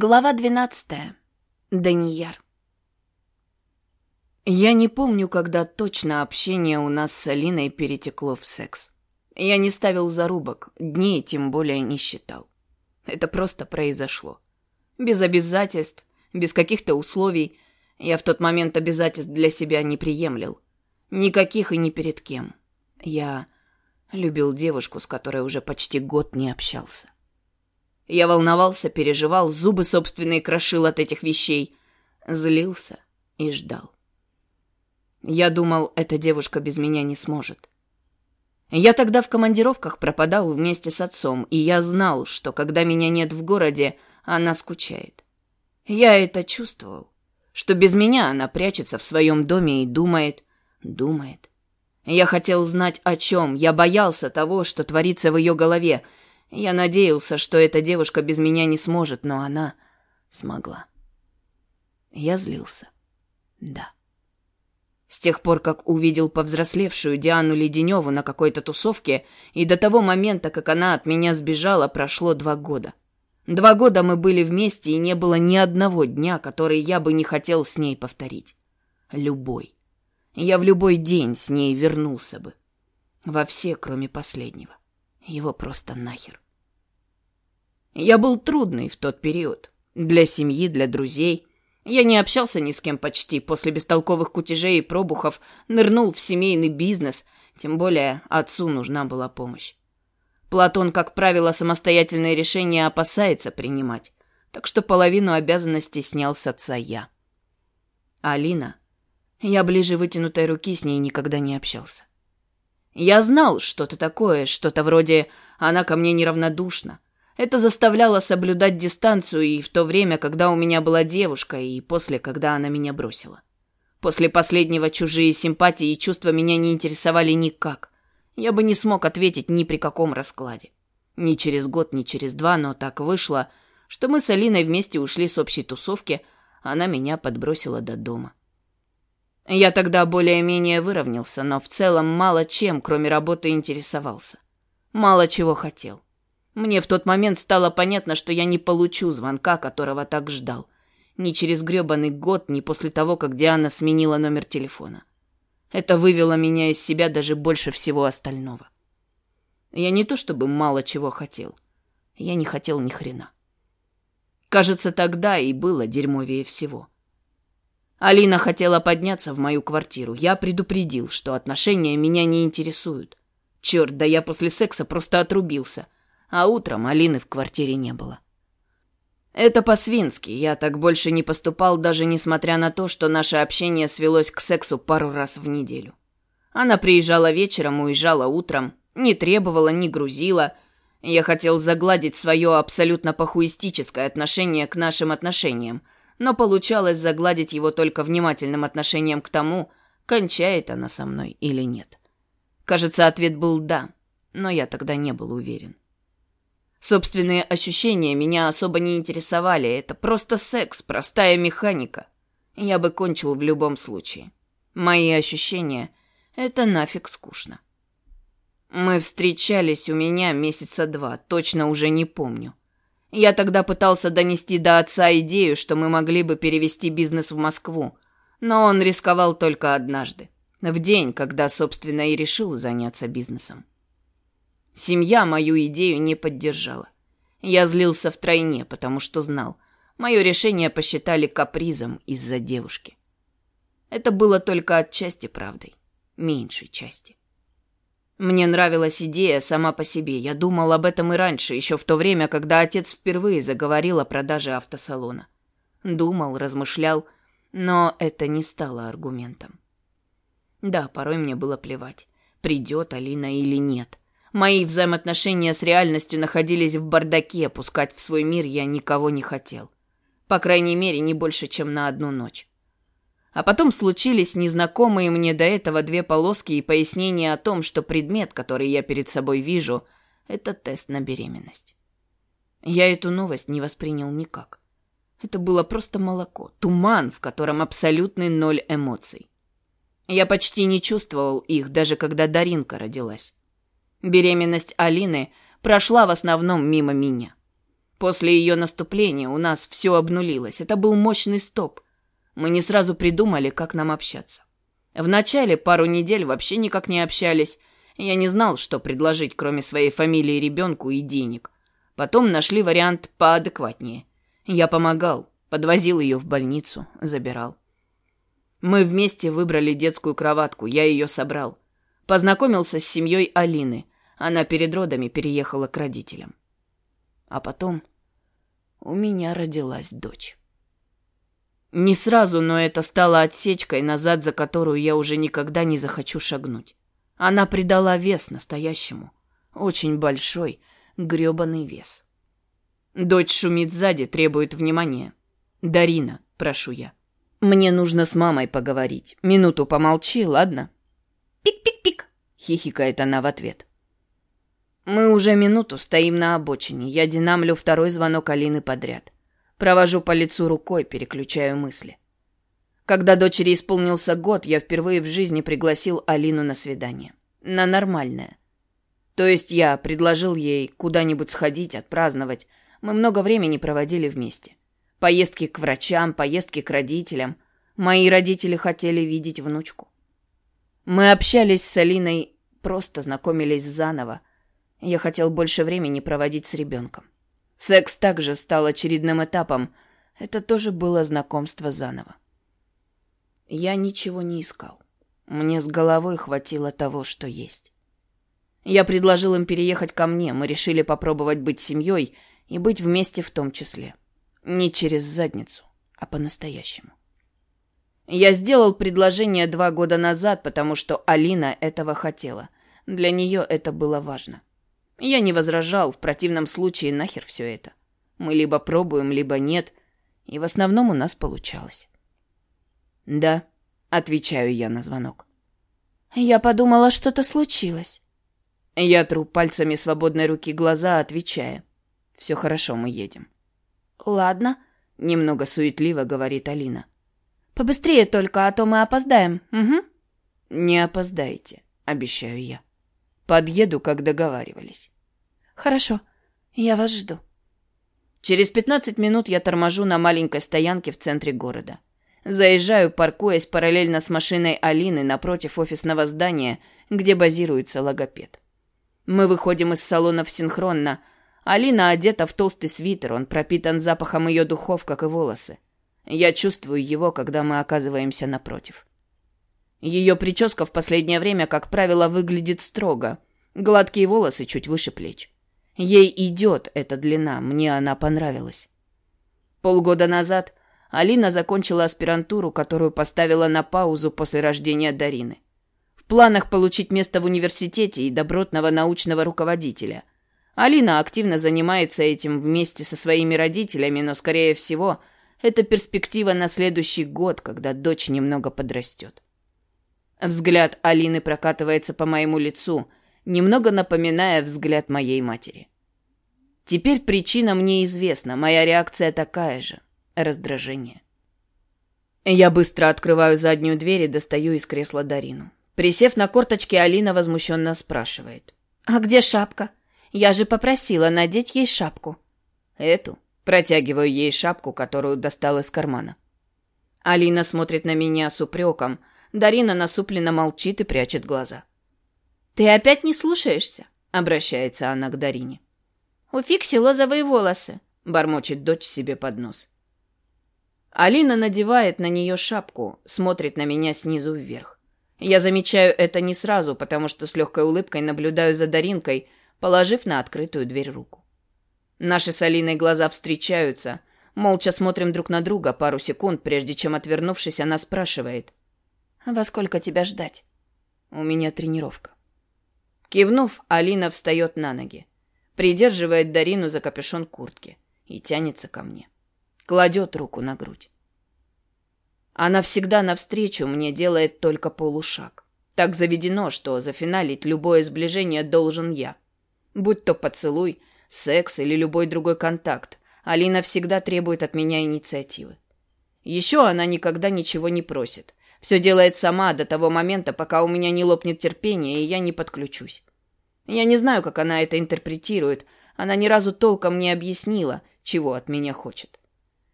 Глава двенадцатая. Данияр. Я не помню, когда точно общение у нас с Алиной перетекло в секс. Я не ставил зарубок, дней тем более не считал. Это просто произошло. Без обязательств, без каких-то условий. Я в тот момент обязательств для себя не приемлил. Никаких и ни перед кем. Я любил девушку, с которой уже почти год не общался. Я волновался, переживал, зубы собственные крошил от этих вещей. Злился и ждал. Я думал, эта девушка без меня не сможет. Я тогда в командировках пропадал вместе с отцом, и я знал, что когда меня нет в городе, она скучает. Я это чувствовал, что без меня она прячется в своем доме и думает, думает. Я хотел знать о чем, я боялся того, что творится в ее голове, я надеялся, что эта девушка без меня не сможет, но она смогла. Я злился. Да. С тех пор, как увидел повзрослевшую Диану Леденеву на какой-то тусовке, и до того момента, как она от меня сбежала, прошло два года. Два года мы были вместе, и не было ни одного дня, который я бы не хотел с ней повторить. Любой. Я в любой день с ней вернулся бы. Во все, кроме последнего. Его просто нахер. Я был трудный в тот период. Для семьи, для друзей. Я не общался ни с кем почти. После бестолковых кутежей и пробухов нырнул в семейный бизнес. Тем более отцу нужна была помощь. Платон, как правило, самостоятельные решения опасается принимать. Так что половину обязанностей снял с отца я. Алина. Я ближе вытянутой руки с ней никогда не общался. Я знал что-то такое, что-то вроде «она ко мне неравнодушна». Это заставляло соблюдать дистанцию и в то время, когда у меня была девушка, и после, когда она меня бросила. После последнего чужие симпатии и чувства меня не интересовали никак. Я бы не смог ответить ни при каком раскладе. Ни через год, ни через два, но так вышло, что мы с Алиной вместе ушли с общей тусовки, она меня подбросила до дома. Я тогда более-менее выровнялся, но в целом мало чем, кроме работы, интересовался. Мало чего хотел. Мне в тот момент стало понятно, что я не получу звонка, которого так ждал. Ни через грёбаный год, ни после того, как Диана сменила номер телефона. Это вывело меня из себя даже больше всего остального. Я не то чтобы мало чего хотел. Я не хотел ни хрена. Кажется, тогда и было дерьмовее всего. — Алина хотела подняться в мою квартиру. Я предупредил, что отношения меня не интересуют. Черт, да я после секса просто отрубился. А утром Алины в квартире не было. Это по-свински. Я так больше не поступал, даже несмотря на то, что наше общение свелось к сексу пару раз в неделю. Она приезжала вечером, уезжала утром, не требовала, не грузила. Я хотел загладить свое абсолютно похуистическое отношение к нашим отношениям – но получалось загладить его только внимательным отношением к тому, кончает она со мной или нет. Кажется, ответ был «да», но я тогда не был уверен. Собственные ощущения меня особо не интересовали, это просто секс, простая механика. Я бы кончил в любом случае. Мои ощущения — это нафиг скучно. Мы встречались у меня месяца два, точно уже не помню. Я тогда пытался донести до отца идею, что мы могли бы перевести бизнес в Москву, но он рисковал только однажды, в день, когда, собственно, и решил заняться бизнесом. Семья мою идею не поддержала. Я злился втройне, потому что знал, мое решение посчитали капризом из-за девушки. Это было только отчасти правдой, меньшей части. Мне нравилась идея сама по себе. Я думал об этом и раньше, еще в то время, когда отец впервые заговорил о продаже автосалона. Думал, размышлял, но это не стало аргументом. Да, порой мне было плевать, придет Алина или нет. Мои взаимоотношения с реальностью находились в бардаке, пускать в свой мир я никого не хотел. По крайней мере, не больше, чем на одну ночь. А потом случились незнакомые мне до этого две полоски и пояснение о том, что предмет, который я перед собой вижу, это тест на беременность. Я эту новость не воспринял никак. Это было просто молоко, туман, в котором абсолютный ноль эмоций. Я почти не чувствовал их, даже когда Даринка родилась. Беременность Алины прошла в основном мимо меня. После ее наступления у нас все обнулилось. Это был мощный стоп. Мы не сразу придумали, как нам общаться. Вначале пару недель вообще никак не общались. Я не знал, что предложить, кроме своей фамилии ребенку и денег. Потом нашли вариант поадекватнее. Я помогал, подвозил ее в больницу, забирал. Мы вместе выбрали детскую кроватку, я ее собрал. Познакомился с семьей Алины. Она перед родами переехала к родителям. А потом у меня родилась дочь. Не сразу, но это стало отсечкой, назад за которую я уже никогда не захочу шагнуть. Она придала вес настоящему. Очень большой, грёбаный вес. Дочь шумит сзади, требует внимания. «Дарина», — прошу я. «Мне нужно с мамой поговорить. Минуту помолчи, ладно?» «Пик-пик-пик», — хихикает она в ответ. Мы уже минуту стоим на обочине. Я динамлю второй звонок Алины подряд. Провожу по лицу рукой, переключаю мысли. Когда дочери исполнился год, я впервые в жизни пригласил Алину на свидание. На нормальное. То есть я предложил ей куда-нибудь сходить, отпраздновать. Мы много времени проводили вместе. Поездки к врачам, поездки к родителям. Мои родители хотели видеть внучку. Мы общались с Алиной, просто знакомились заново. Я хотел больше времени проводить с ребенком. Секс также стал очередным этапом. Это тоже было знакомство заново. Я ничего не искал. Мне с головой хватило того, что есть. Я предложил им переехать ко мне. Мы решили попробовать быть семьей и быть вместе в том числе. Не через задницу, а по-настоящему. Я сделал предложение два года назад, потому что Алина этого хотела. Для нее это было важно. Я не возражал, в противном случае нахер все это. Мы либо пробуем, либо нет, и в основном у нас получалось. «Да», — отвечаю я на звонок. «Я подумала, что-то случилось». Я тру пальцами свободной руки глаза, отвечая. «Все хорошо, мы едем». «Ладно», — немного суетливо говорит Алина. «Побыстрее только, а то мы опоздаем, угу». «Не опоздаете», — обещаю я. Подъеду, как договаривались. Хорошо, я вас жду. Через пятнадцать минут я торможу на маленькой стоянке в центре города. Заезжаю, паркуясь параллельно с машиной Алины напротив офисного здания, где базируется логопед. Мы выходим из салонов синхронно. Алина одета в толстый свитер, он пропитан запахом ее духов, как и волосы. Я чувствую его, когда мы оказываемся напротив. Ее прическа в последнее время, как правило, выглядит строго. Гладкие волосы чуть выше плеч. Ей идет эта длина, мне она понравилась. Полгода назад Алина закончила аспирантуру, которую поставила на паузу после рождения Дарины. В планах получить место в университете и добротного научного руководителя. Алина активно занимается этим вместе со своими родителями, но, скорее всего, это перспектива на следующий год, когда дочь немного подрастет. Взгляд Алины прокатывается по моему лицу, немного напоминая взгляд моей матери. Теперь причина мне известна, моя реакция такая же – раздражение. Я быстро открываю заднюю дверь и достаю из кресла Дарину. Присев на корточки, Алина возмущенно спрашивает. «А где шапка? Я же попросила надеть ей шапку». «Эту?» Протягиваю ей шапку, которую достал из кармана. Алина смотрит на меня с упреком – Дарина насупленно молчит и прячет глаза. «Ты опять не слушаешься?» — обращается она к Дарине. «У Фикси лозовые волосы», — бормочет дочь себе под нос. Алина надевает на нее шапку, смотрит на меня снизу вверх. Я замечаю это не сразу, потому что с легкой улыбкой наблюдаю за Даринкой, положив на открытую дверь руку. Наши с Алиной глаза встречаются. Молча смотрим друг на друга пару секунд, прежде чем, отвернувшись, она спрашивает. Во сколько тебя ждать? У меня тренировка. Кивнув, Алина встает на ноги, придерживает Дарину за капюшон куртки и тянется ко мне. Кладет руку на грудь. Она всегда навстречу мне делает только полушаг. Так заведено, что зафиналить любое сближение должен я. Будь то поцелуй, секс или любой другой контакт, Алина всегда требует от меня инициативы. Еще она никогда ничего не просит. Все делает сама до того момента, пока у меня не лопнет терпение, и я не подключусь. Я не знаю, как она это интерпретирует. Она ни разу толком не объяснила, чего от меня хочет.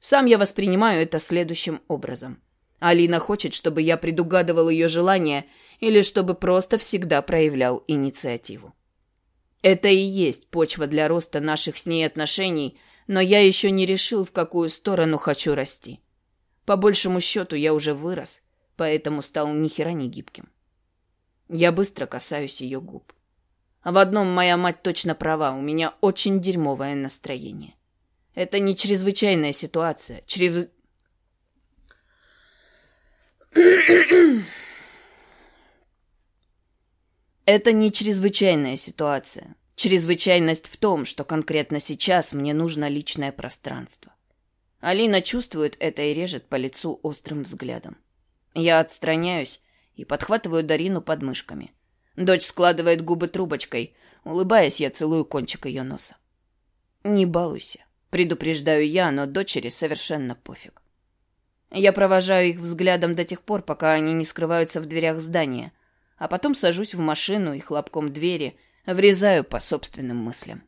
Сам я воспринимаю это следующим образом. Алина хочет, чтобы я предугадывал ее желания или чтобы просто всегда проявлял инициативу. Это и есть почва для роста наших с ней отношений, но я еще не решил, в какую сторону хочу расти. По большему счету я уже вырос, поэтому стал ни хера не гибким. Я быстро касаюсь ее губ. А в одном моя мать точно права, у меня очень дерьмовое настроение. Это не чрезвычайная ситуация. Чрез... Это не чрезвычайная ситуация. Чрезвычайность в том, что конкретно сейчас мне нужно личное пространство. Алина чувствует это и режет по лицу острым взглядом. Я отстраняюсь и подхватываю Дарину под мышками. Дочь складывает губы трубочкой. Улыбаясь, я целую кончик ее носа. «Не балуйся», — предупреждаю я, но дочери совершенно пофиг. Я провожаю их взглядом до тех пор, пока они не скрываются в дверях здания, а потом сажусь в машину и хлопком двери врезаю по собственным мыслям.